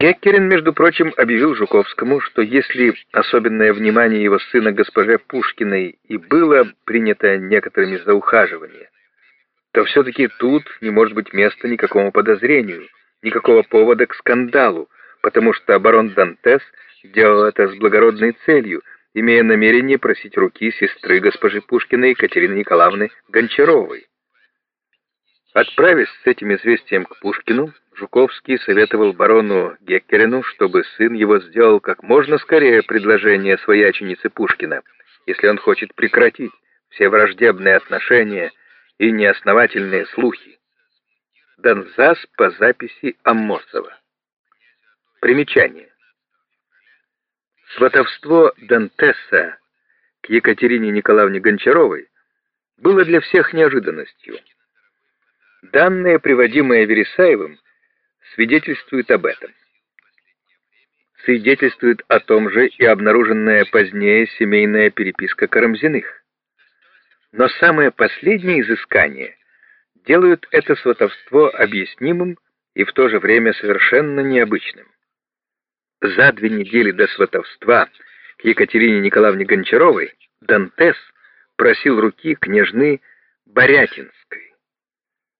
Геккерин, между прочим, объявил Жуковскому, что если особенное внимание его сына госпоже Пушкиной и было принято некоторыми за ухаживание, то все-таки тут не может быть места никакому подозрению, никакого повода к скандалу, потому что барон Дантес делал это с благородной целью, имея намерение просить руки сестры госпожи Пушкиной Екатерины Николаевны Гончаровой. Отправясь с этим известием к Пушкину, Жуковский советовал барону Геккерину, чтобы сын его сделал как можно скорее предложение свояченице Пушкина, если он хочет прекратить все враждебные отношения и неосновательные слухи. Донзас по записи Аммосова. Примечание. Сватовство Дантеса к Екатерине Николаевне Гончаровой было для всех неожиданностью. Данные, приводимые Вересаевым, свидетельствуют об этом. Свидетельствует о том же и обнаруженная позднее семейная переписка Карамзиных. Но самое последнее изыскание делают это сватовство объяснимым и в то же время совершенно необычным. За две недели до сватовства к Екатерине Николаевне Гончаровой Дантес просил руки княжны Борятинской.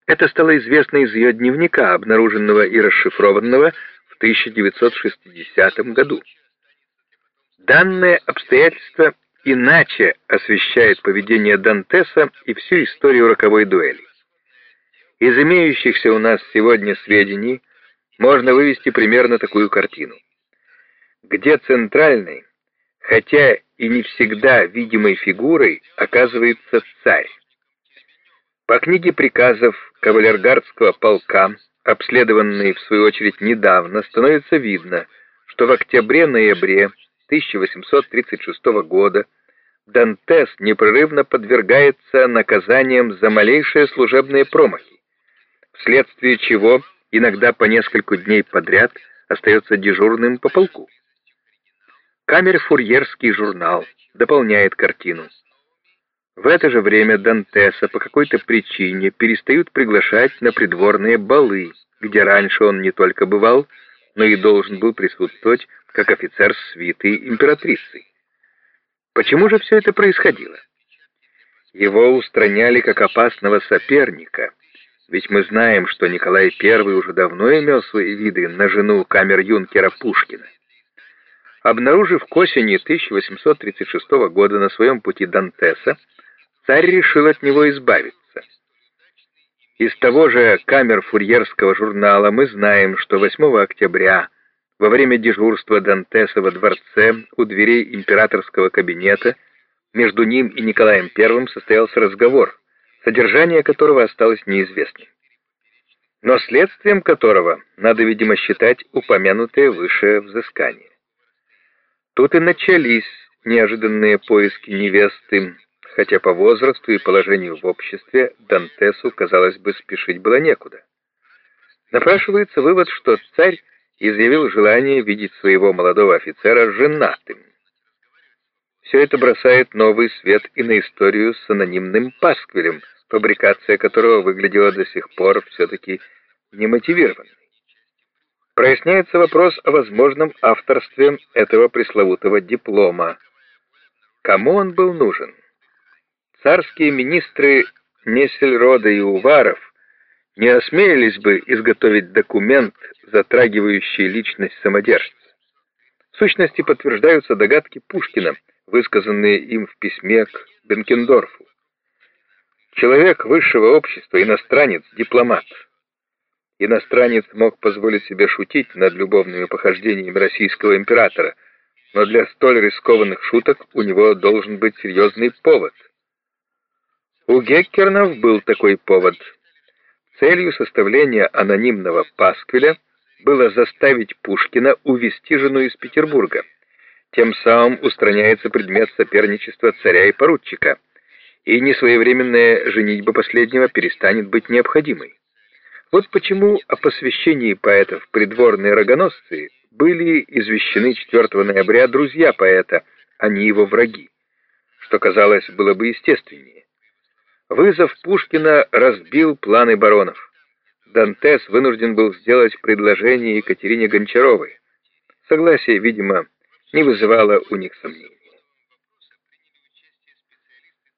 Это стало известно из ее дневника, обнаруженного и расшифрованного в 1960 году. Данное обстоятельство иначе освещает поведение Дантеса и всю историю роковой дуэли. Из имеющихся у нас сегодня сведений можно вывести примерно такую картину. Где центральной, хотя и не всегда видимой фигурой, оказывается царь. По книге приказов кавалергардского полка, обследованной в свою очередь недавно, становится видно, что в октябре-ноябре 1836 года Дантес непрерывно подвергается наказаниям за малейшие служебные промахи, вследствие чего иногда по несколько дней подряд остается дежурным по полку. Камер-фурьерский журнал дополняет картину. В это же время Дантеса по какой-то причине перестают приглашать на придворные балы, где раньше он не только бывал, но и должен был присутствовать как офицер свиты императрицы. Почему же все это происходило? Его устраняли как опасного соперника, ведь мы знаем, что Николай I уже давно имел свои виды на жену камер-юнкера Пушкина. Обнаружив к осени 1836 года на своем пути Дантеса, царь решил от него избавиться. Из того же камер фурьерского журнала мы знаем, что 8 октября во время дежурства Дантеса во дворце у дверей императорского кабинета между ним и Николаем I состоялся разговор, содержание которого осталось неизвестным, но следствием которого надо, видимо, считать упомянутое выше взыскание. Тут и начались неожиданные поиски невесты, хотя по возрасту и положению в обществе Дантесу, казалось бы, спешить было некуда. Напрашивается вывод, что царь изъявил желание видеть своего молодого офицера женатым. Все это бросает новый свет и на историю с анонимным пасквилем, фабрикация которого выглядела до сих пор все-таки немотивированной. Проясняется вопрос о возможном авторстве этого пресловутого диплома. Кому он был нужен? Царские министры Несельрода и Уваров не осмелились бы изготовить документ, затрагивающий личность самодержца. В сущности, подтверждаются догадки Пушкина, высказанные им в письме к Бенкендорфу. Человек высшего общества, иностранец, дипломат. Иностранец мог позволить себе шутить над любовными похождениями российского императора, но для столь рискованных шуток у него должен быть серьезный повод — у Геккернов был такой повод. Целью составления анонимного пасквиля было заставить Пушкина увести жену из Петербурга. Тем самым устраняется предмет соперничества царя и поручика, и несвоевременная женитьба последнего перестанет быть необходимой. Вот почему о посвящении поэтов придворные рогоносцы были извещены 4 ноября друзья поэта, а не его враги, что, казалось, было бы естественнее. Вызов Пушкина разбил планы баронов. Дантес вынужден был сделать предложение Екатерине Гончаровой. Согласие, видимо, не вызывало у них сомнений.